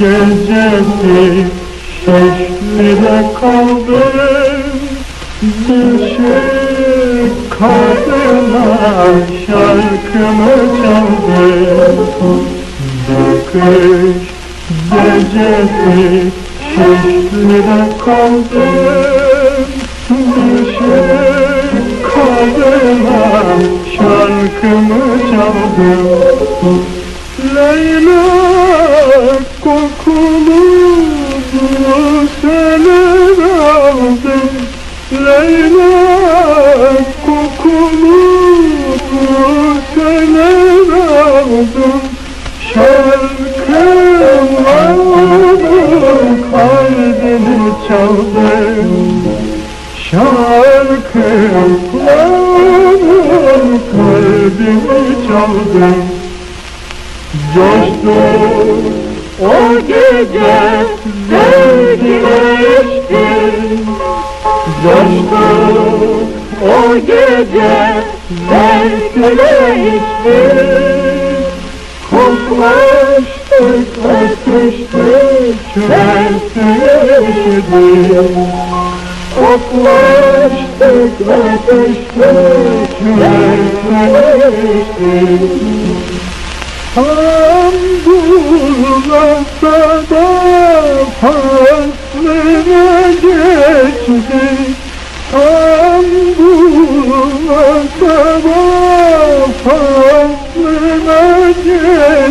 Gecesi şişlide kaldım Düşük kadına şarkımı çaldım Bu gecesi şişlide kaldım Düşük kadına şarkımı çaldım Leyla kokulu Şarkımla kalbini çaldım Şarkımla kalbini çaldım Coştu o gece sevgine içtim Coştu o gece sevgine içtim Öpüştük çöptük üşüdük Koklaştık öpüştük üşüdük Hamdullah da faslına geçti Hamdullah da faslına Yeah.